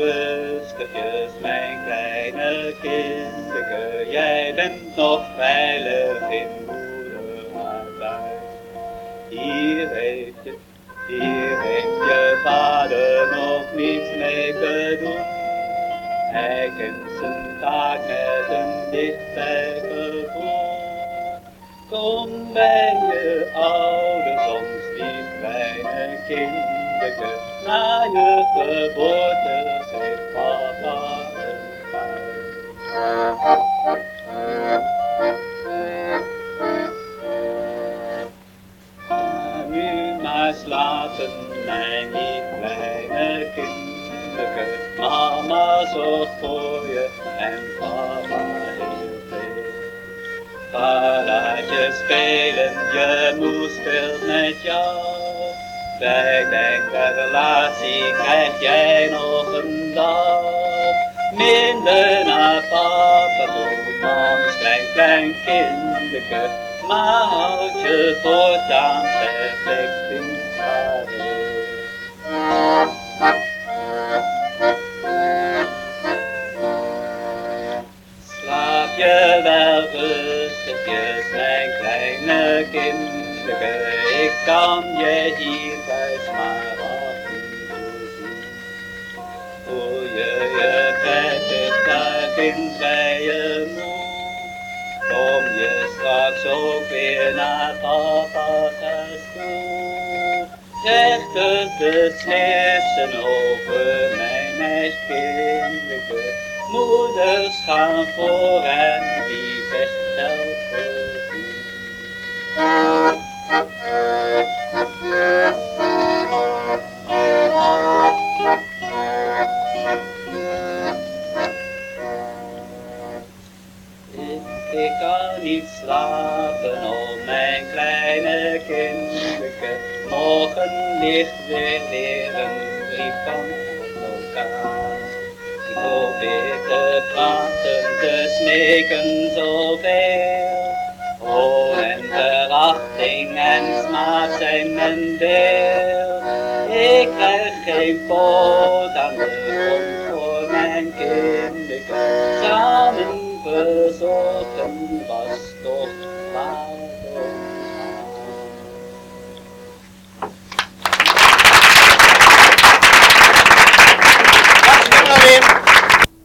Rustigjes, mijn kleine kinderke, jij bent nog veilig in moeder. Hier heeft je, hier heeft je vader nog niets mee te. Hij kent zijn taak met een dichtbij gevoel. Kom bij je af kinderke, na je geboorte zegt papa een nu maar slapen, mijn lief kleine kinderke. Mama zorgt voor je en papa heel veel. Ga laat je spelen, je moes speelt met jou. Bij mijn relatie krijg jij nog een dag. Minder naar papa toe, mams klein klein kinderke. Maar houd je voortaan perfect in. Slaap je wel rustigjes, mijn kleine kinderke. Ik kan je hier thuis maar af. Voel je je prettig daar vindt bij je moe. Kom je straks ook weer naar papa's huis toe. Zegt het beslissen over mijn meiskinderke. Moeders gaan voor en wie best Ik, kan niet slapen om mijn kleine kinderke. Morgen ligt weer weer een brief van elkaar. Ik te praten, te smeken zoveel. Oh, en verachting en smaak zijn mijn deel. Ik krijg geen poot aan de